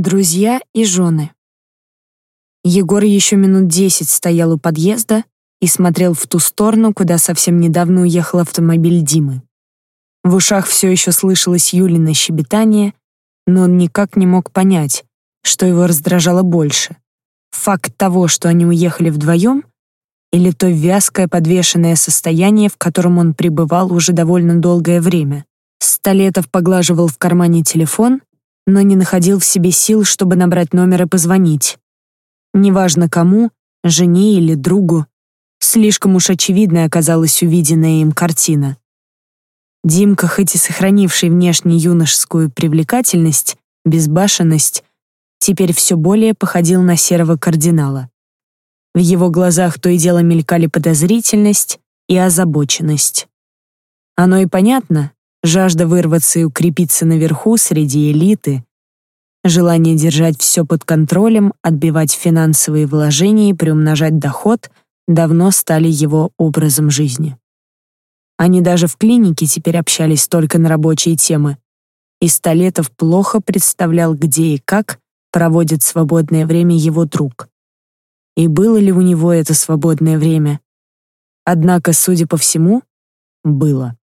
Друзья и жены. Егор еще минут десять стоял у подъезда и смотрел в ту сторону, куда совсем недавно уехал автомобиль Димы. В ушах все еще слышалось Юлина щебетание, но он никак не мог понять, что его раздражало больше. Факт того, что они уехали вдвоем, или то вязкое подвешенное состояние, в котором он пребывал уже довольно долгое время. Столетов поглаживал в кармане телефон но не находил в себе сил, чтобы набрать номер и позвонить. Неважно кому, жене или другу, слишком уж очевидной оказалась увиденная им картина. Димка, хоть и сохранивший внешне юношескую привлекательность, безбашенность, теперь все более походил на серого кардинала. В его глазах то и дело мелькали подозрительность и озабоченность. Оно и понятно, жажда вырваться и укрепиться наверху среди элиты, желание держать все под контролем, отбивать финансовые вложения и приумножать доход давно стали его образом жизни. Они даже в клинике теперь общались только на рабочие темы, и Столетов плохо представлял, где и как проводит свободное время его друг. И было ли у него это свободное время? Однако, судя по всему, было.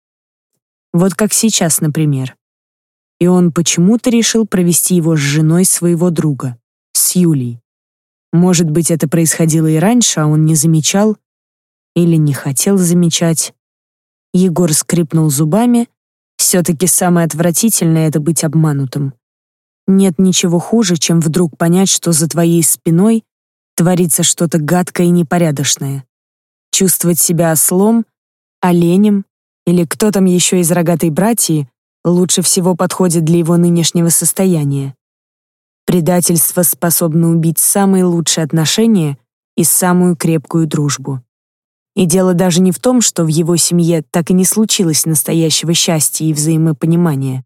Вот как сейчас, например. И он почему-то решил провести его с женой своего друга, с Юлей. Может быть, это происходило и раньше, а он не замечал или не хотел замечать. Егор скрипнул зубами. Все-таки самое отвратительное — это быть обманутым. Нет ничего хуже, чем вдруг понять, что за твоей спиной творится что-то гадкое и непорядочное. Чувствовать себя ослом, оленем или кто там еще из рогатой братьи лучше всего подходит для его нынешнего состояния. Предательство способно убить самые лучшие отношения и самую крепкую дружбу. И дело даже не в том, что в его семье так и не случилось настоящего счастья и взаимопонимания,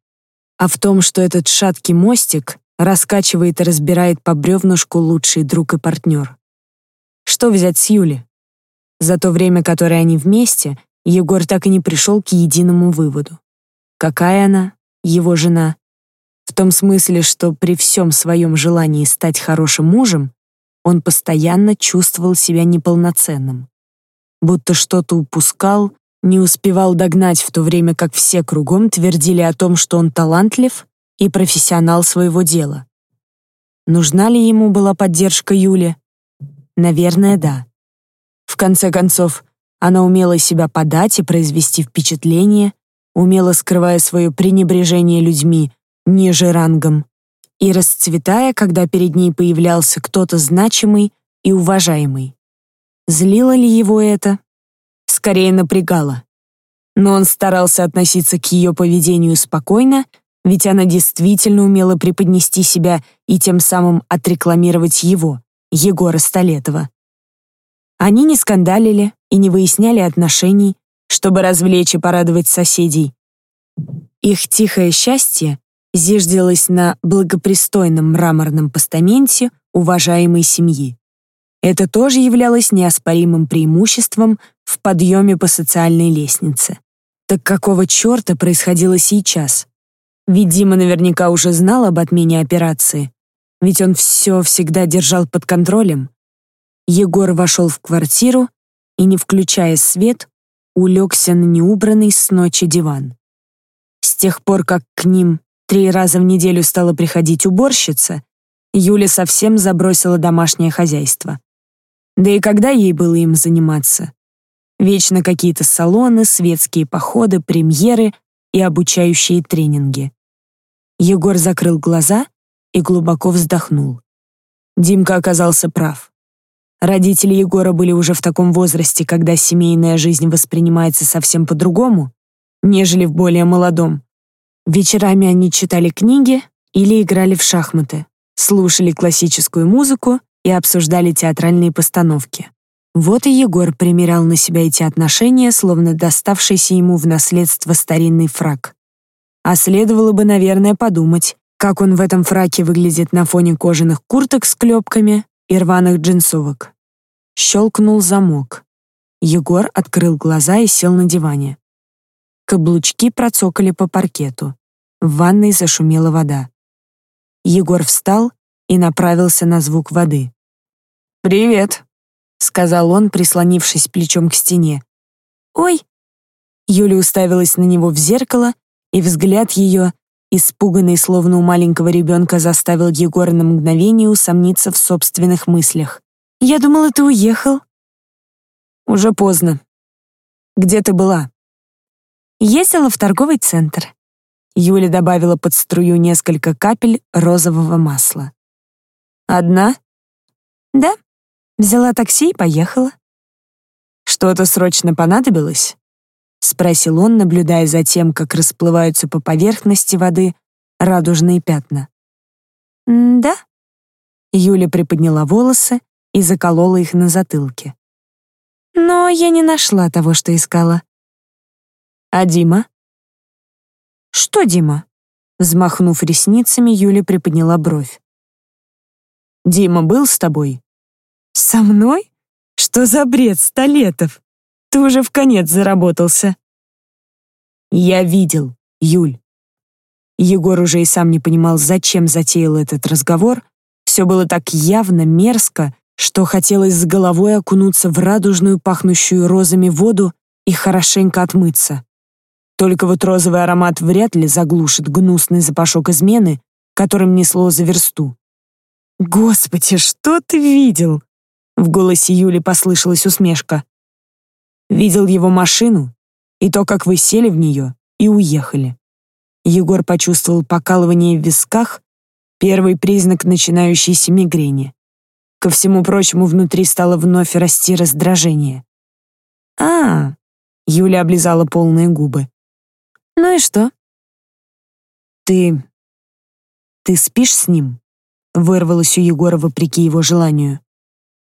а в том, что этот шаткий мостик раскачивает и разбирает по бревнушку лучший друг и партнер. Что взять с Юли? За то время, которое они вместе, Егор так и не пришел к единому выводу. Какая она, его жена? В том смысле, что при всем своем желании стать хорошим мужем, он постоянно чувствовал себя неполноценным. Будто что-то упускал, не успевал догнать в то время, как все кругом твердили о том, что он талантлив и профессионал своего дела. Нужна ли ему была поддержка Юли? Наверное, да. В конце концов, она умела себя подать и произвести впечатление, умела скрывая свое пренебрежение людьми ниже рангом и расцветая, когда перед ней появлялся кто-то значимый и уважаемый. Злило ли его это? Скорее напрягало. Но он старался относиться к ее поведению спокойно, ведь она действительно умела преподнести себя и тем самым отрекламировать его, Егора Столетова. Они не скандалили и не выясняли отношений, чтобы развлечь и порадовать соседей. Их тихое счастье зиждилось на благопристойном мраморном постаменте уважаемой семьи. Это тоже являлось неоспоримым преимуществом в подъеме по социальной лестнице. Так какого черта происходило сейчас? Ведь Дима наверняка уже знал об отмене операции. Ведь он все всегда держал под контролем. Егор вошел в квартиру и, не включая свет, улегся на неубранный с ночи диван. С тех пор, как к ним три раза в неделю стала приходить уборщица, Юля совсем забросила домашнее хозяйство. Да и когда ей было им заниматься? Вечно какие-то салоны, светские походы, премьеры и обучающие тренинги. Егор закрыл глаза и глубоко вздохнул. Димка оказался прав. Родители Егора были уже в таком возрасте, когда семейная жизнь воспринимается совсем по-другому, нежели в более молодом. Вечерами они читали книги или играли в шахматы, слушали классическую музыку и обсуждали театральные постановки. Вот и Егор примерял на себя эти отношения, словно доставшийся ему в наследство старинный фраг. А следовало бы, наверное, подумать, как он в этом фраке выглядит на фоне кожаных курток с клепками и рваных джинсовок. Щелкнул замок. Егор открыл глаза и сел на диване. Каблучки процокали по паркету. В ванной зашумела вода. Егор встал и направился на звук воды. «Привет», — сказал он, прислонившись плечом к стене. «Ой!» Юля уставилась на него в зеркало, и взгляд ее, испуганный, словно у маленького ребенка, заставил Егора на мгновение усомниться в собственных мыслях. «Я думала, ты уехал». «Уже поздно. Где ты была?» Ездила в торговый центр. Юля добавила под струю несколько капель розового масла. «Одна?» «Да. Взяла такси и поехала». «Что-то срочно понадобилось?» — спросил он, наблюдая за тем, как расплываются по поверхности воды радужные пятна. «Да». Юля приподняла волосы и заколола их на затылке. «Но я не нашла того, что искала». «А Дима?» «Что, Дима?» Взмахнув ресницами, Юля приподняла бровь. «Дима был с тобой?» «Со мной? Что за бред, Столетов? Ты уже в конец заработался». «Я видел, Юль». Егор уже и сам не понимал, зачем затеял этот разговор. Все было так явно, мерзко, что хотелось с головой окунуться в радужную, пахнущую розами воду и хорошенько отмыться. Только вот розовый аромат вряд ли заглушит гнусный запашок измены, которым несло за версту. «Господи, что ты видел?» В голосе Юли послышалась усмешка. «Видел его машину и то, как вы сели в нее и уехали». Егор почувствовал покалывание в висках, первый признак начинающейся мигрени. Ко всему прочему, внутри стало вновь расти раздражение. а, Юля облизала полные губы. «Ну и что?» «Ты... ты спишь с ним?» Вырвалось у Егора вопреки его желанию.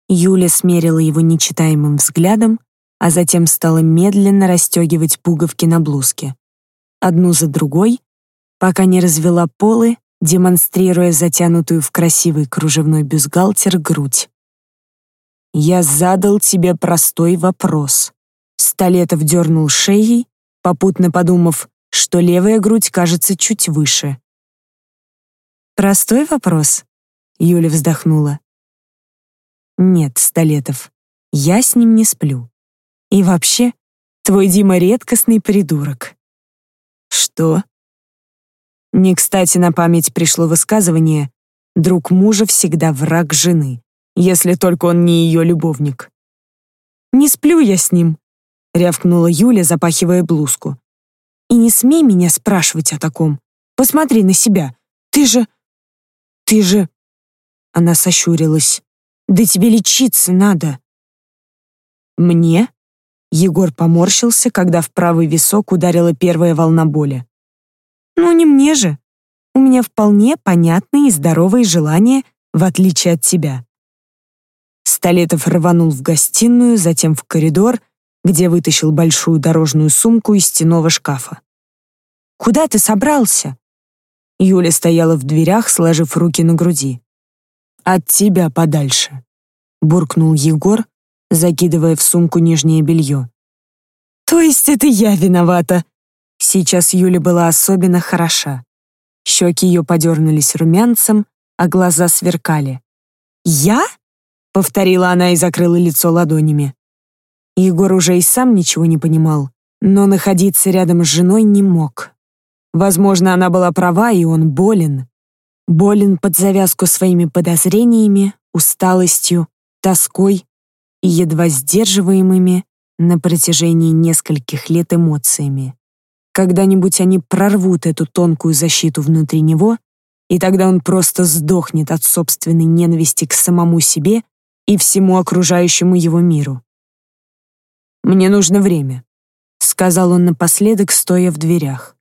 Юля смерила его нечитаемым взглядом, а затем стала медленно расстегивать пуговки на блузке. Одну за другой, пока не развела полы, демонстрируя затянутую в красивый кружевной бюстгальтер грудь. «Я задал тебе простой вопрос». Столетов дернул шеей, попутно подумав, что левая грудь кажется чуть выше. «Простой вопрос?» — Юля вздохнула. «Нет, Столетов, я с ним не сплю. И вообще, твой Дима редкостный придурок». «Что?» Не кстати на память пришло высказывание «Друг мужа всегда враг жены, если только он не ее любовник». «Не сплю я с ним», — рявкнула Юля, запахивая блузку. «И не смей меня спрашивать о таком. Посмотри на себя. Ты же... ты же...» Она сощурилась. «Да тебе лечиться надо». «Мне?» Егор поморщился, когда в правый висок ударила первая волна боли. «Ну не мне же. У меня вполне понятные и здоровые желания, в отличие от тебя». Столетов рванул в гостиную, затем в коридор, где вытащил большую дорожную сумку из стеного шкафа. «Куда ты собрался?» Юля стояла в дверях, сложив руки на груди. «От тебя подальше», — буркнул Егор, закидывая в сумку нижнее белье. «То есть это я виновата?» Сейчас Юля была особенно хороша. Щеки ее подернулись румянцем, а глаза сверкали. «Я?» — повторила она и закрыла лицо ладонями. Егор уже и сам ничего не понимал, но находиться рядом с женой не мог. Возможно, она была права, и он болен. Болен под завязку своими подозрениями, усталостью, тоской и едва сдерживаемыми на протяжении нескольких лет эмоциями. Когда-нибудь они прорвут эту тонкую защиту внутри него, и тогда он просто сдохнет от собственной ненависти к самому себе и всему окружающему его миру. «Мне нужно время», — сказал он напоследок, стоя в дверях.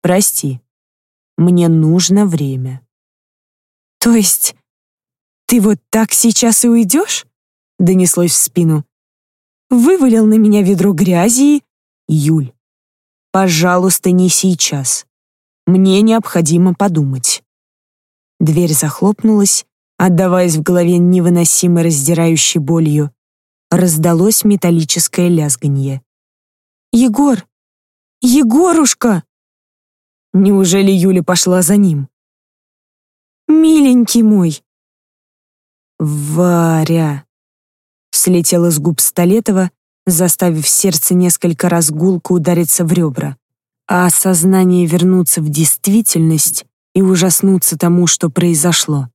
«Прости, мне нужно время». «То есть ты вот так сейчас и уйдешь?» — донеслось в спину. «Вывалил на меня ведро грязи и...» «Юль, пожалуйста, не сейчас. Мне необходимо подумать». Дверь захлопнулась, отдаваясь в голове невыносимо раздирающей болью, раздалось металлическое лязганье. «Егор! Егорушка!» Неужели Юля пошла за ним? миленький мой!» «Варя!» Слетела с губ Столетова, заставив сердце несколько раз гулко удариться в ребра, а осознание вернуться в действительность и ужаснуться тому, что произошло.